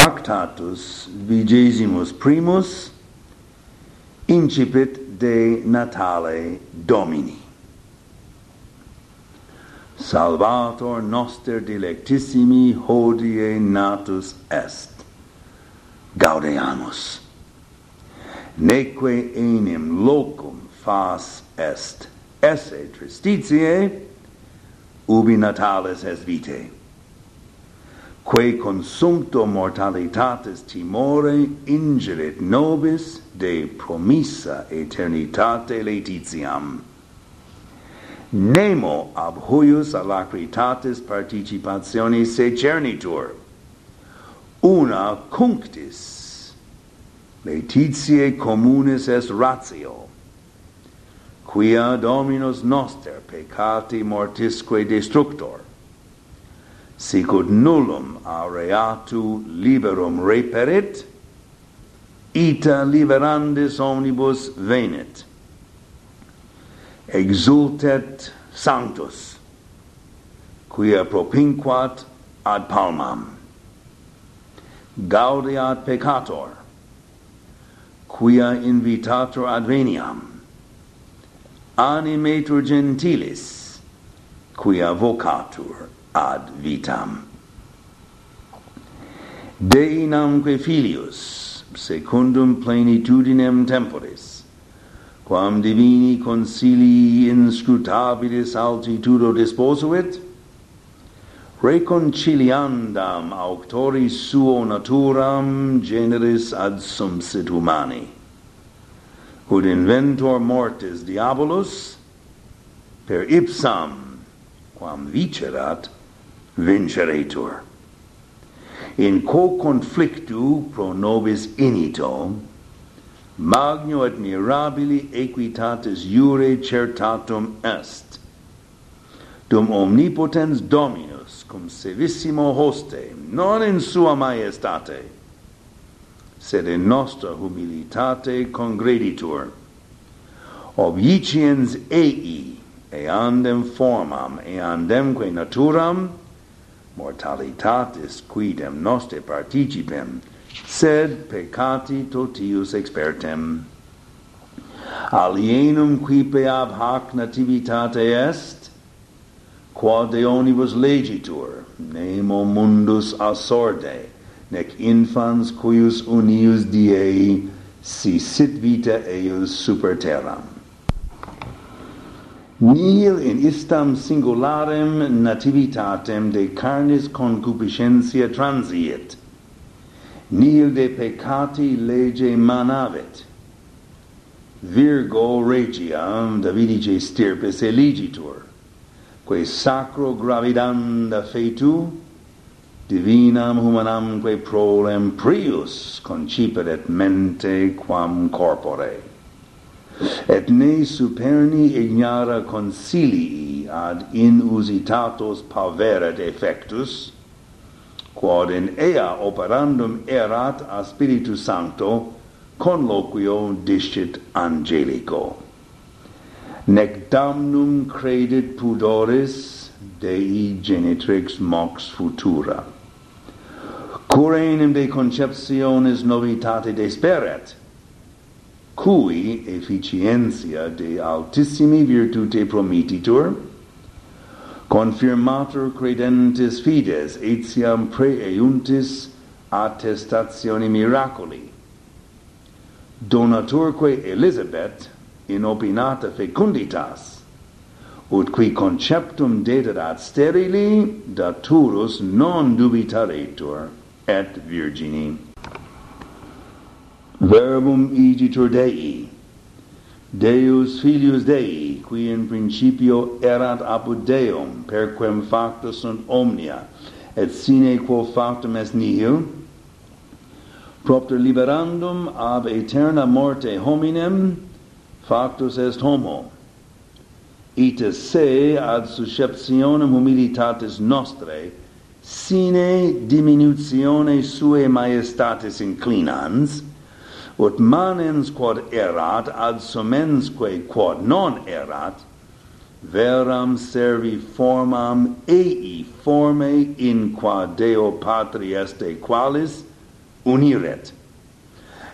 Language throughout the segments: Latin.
Tractatus vigesimus primus incipit de natale Domini. Salvator noster delectissimi hodie natus est. Gaudeamus. Neque enim locum fas est esse tristitiae, ubi natalis est vitae quae consumpto mortalitatis timore ingerit nobis de promissa aeternitate laetitiam. Nemo ab huius alacritatis participationis secernitur. Una cunctis laetitiae communis est ratio, quia dominus noster peccati mortisque destructor sicut nullum aureatu liberum reperit ita liberandis omnibus venit. Exultet sanctus quia propinquat ad palmam. Gaudiat peccator quia invitator ad veniam. Animator gentilis quia vocatur ad vitam. Dei namque filius, secundum plenitudinem temporis, quam divini consilii inscrutabilis altitudo disposuit, reconciliandam auctoris suo naturam generis ad sumsit humani. ut inventor mortis diabolus, per ipsam, quam vicerat, vinceretur. In quo conflictu pro nobis inito, magno admirabili equitatis iure certatum est, dum omnipotens Dominus cum sevissimo hoste, non in sua maestate, sed in nostra humilitate congreditur, obiciens ei, eandem formam, eandemque naturam, mortalitatis quidem noste participem sed peccati totius expertem. Alienum quipe ab hac nativitate est? Quod de onibus legitur nemo mundus assorde nec infans cuius unius diei si sit vita eius super terram nihil in istam singularem nativitatem de carnis concupiscentia transiet. Nihil de peccati lege manavit virgo regiam davidice stirpes eligitur quae sacro gravidanda fetu divinam humanamque prolem prius conciperet mente quam corpore et ne superni ignara consilii ad inusitatos paveret effectus quod in ea operandum erat a spiritu sancto conloquio discit angelico. Nec damnum credit pudoris dei genitrix mox futura. Curenem de conceptionis novitate desperet cui efficientia de altissimi virtute promittitur, confirmatur credentes fides etiam preeuntis attestationi miracoli, donaturque elizabeth in opinata fecunditas, ut qui conceptum deterat sterili, daturus non dubitaretur, et virgini verbum igitur Dei, Deus Filius Dei, qui in principio erat apud Deum, per quem facta sunt omnia, et sine quo factum est nihil, propter liberandum ab aeterna morte hominem, factus est homo, ita se ad susceptionem humilitatis nostrae, sine diminutione sue maestatis inclinans, ut manens quod erat ad sumensque quod non erat veram servi formam ei forme in qua Deo patri est qualis uniret.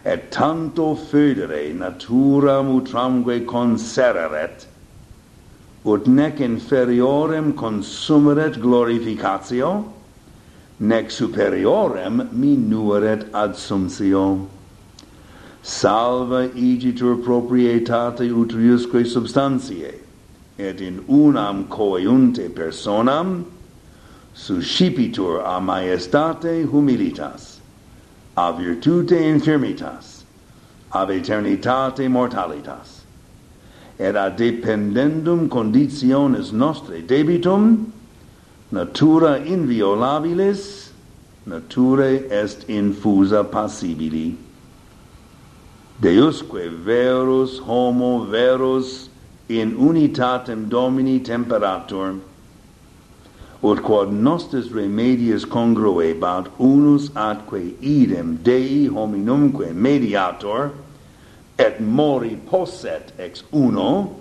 Et tanto födere naturam utramque consereret ut nec inferiorem consumeret glorificatio nec superiorem minueret adsumtio salva igitur proprietate utriusque substantiae, et in unam coeunte personam suscipitur a maestate humilitas, a virtute infirmitas, ab eternitate mortalitas, et ad dependendum conditiones nostre debitum, natura inviolabilis, naturae est infusa passibili. Deusque verus homo verus in unitatem Domini temperatur, ut quod nostris remedies congruebat unus atque idem Dei hominumque mediator, et mori posset ex uno,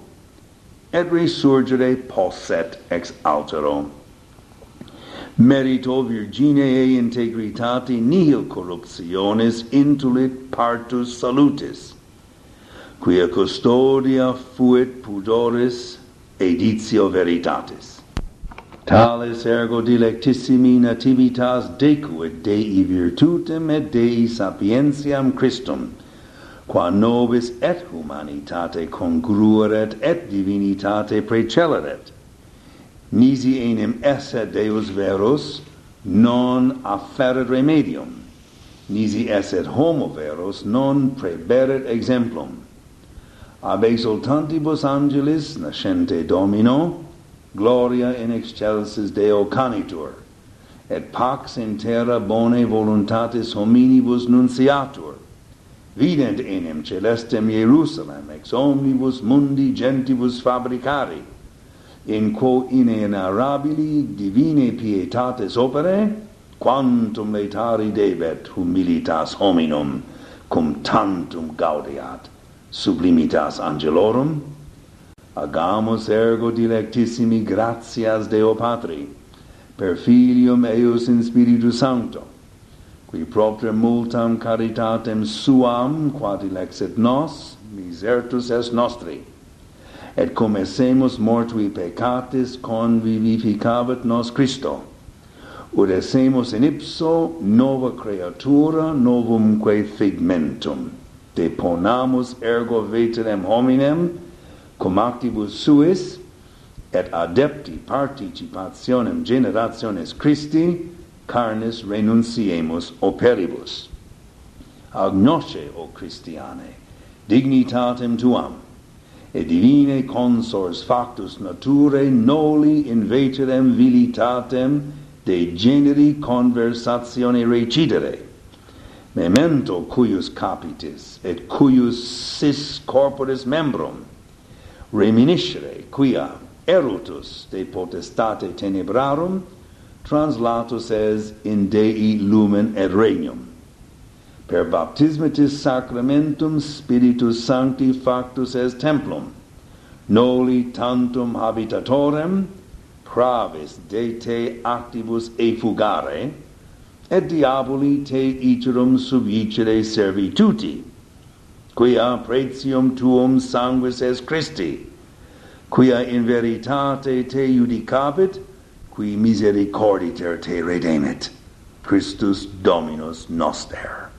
et resurgere posset ex altero merito virginee integritate nihil corruptionis intulit partus salutis. Quia custodia fuit pudoris editio veritatis. Tales ergo dilectissimi nativitas decuit Dei virtutem et Dei sapientiam Christum, qua nobis et humanitate congrueret et divinitate preceleret, nisi enim esse Deus verus, non afferet remedium. Nisi esset homo verus, non preberet exemplum. Ab exultantibus angelis nascente Domino, gloria in excelsis Deo canitur, et pax in terra bone voluntatis hominibus nunciatur, vident enim celestem Jerusalem ex omnibus mundi gentibus fabricari, in quo inenarrabili divine pietates opere, quantum laetari debet humilitas hominum, cum tantum gaudiat sublimitas angelorum, agamus ergo dilectissimi gratias Deo Patri, per Filium eius in Spiritu Sancto, qui propter multam caritatem suam, quod dilexit nos, misertus est nostri, et cum essemus mortui peccatis convivificavet nos Christo. Ut essemus in ipso nova creatura novumque figmentum. Deponamus ergo veterem hominem cum actibus suis et adepti participationem generationes Christi carnis renunciemus operibus. Agnosce o Christiane dignitatem tuam et divine consors factus naturae noli inveterem vilitatem de generi conversatione recidere. Memento cuius capitis et cuius sis corporis membrum reminiscere quia erutus de potestate tenebrarum translatus es in Dei lumen et regnum per baptismatis sacramentum spiritus sancti factus est templum. Noli tantum habitatorem pravis de te activus effugare et diaboli te iterum subicere servituti quia pretium tuum sanguis est Christi quia in veritate te judicabit qui misericorditer te redemit Christus Dominus noster.